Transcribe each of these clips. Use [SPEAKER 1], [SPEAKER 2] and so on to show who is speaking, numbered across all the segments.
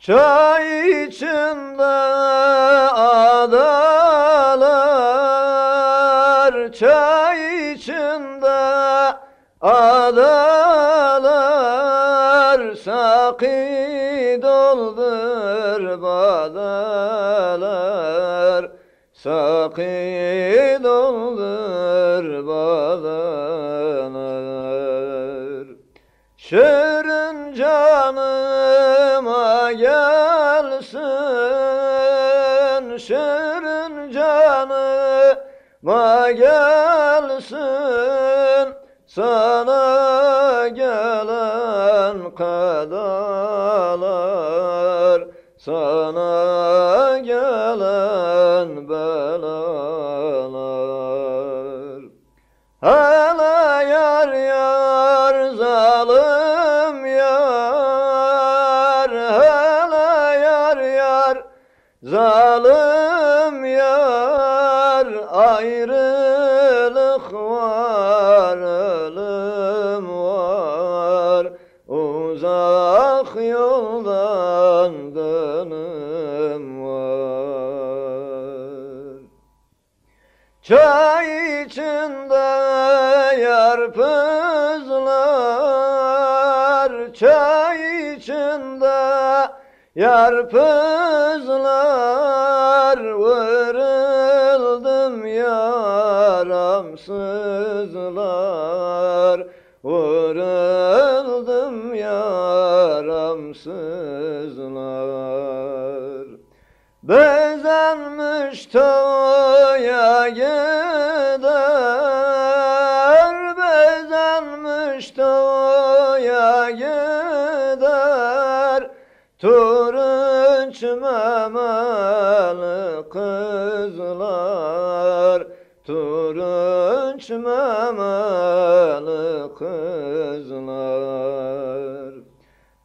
[SPEAKER 1] Çay içinde adalar, çay içinde adalar, saki doldur badalar, saki doldur badalar. Şirin canıma gelsin, şirin canıma gelsin, sana gelen kadalar, sana zalim yar Ayrılık var ölüm var. Uzak yoldan dönüm var. Çay içinde yarpızlar, çay içinde yarpızlar, vırıldım yaramsızlar, vırıldım yaramsızlar. Bezenmiş toya gider, bezenmiş toya gider. Turunç memeli kızlar, turunç memeli kızlar.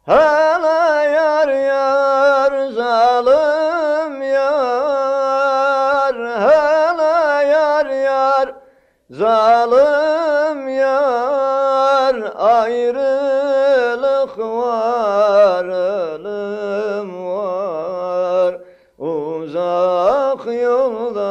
[SPEAKER 1] Hele yar yar zalim yar. Hele yar yar zalim yar. Ayrılık Yok var uzak yolda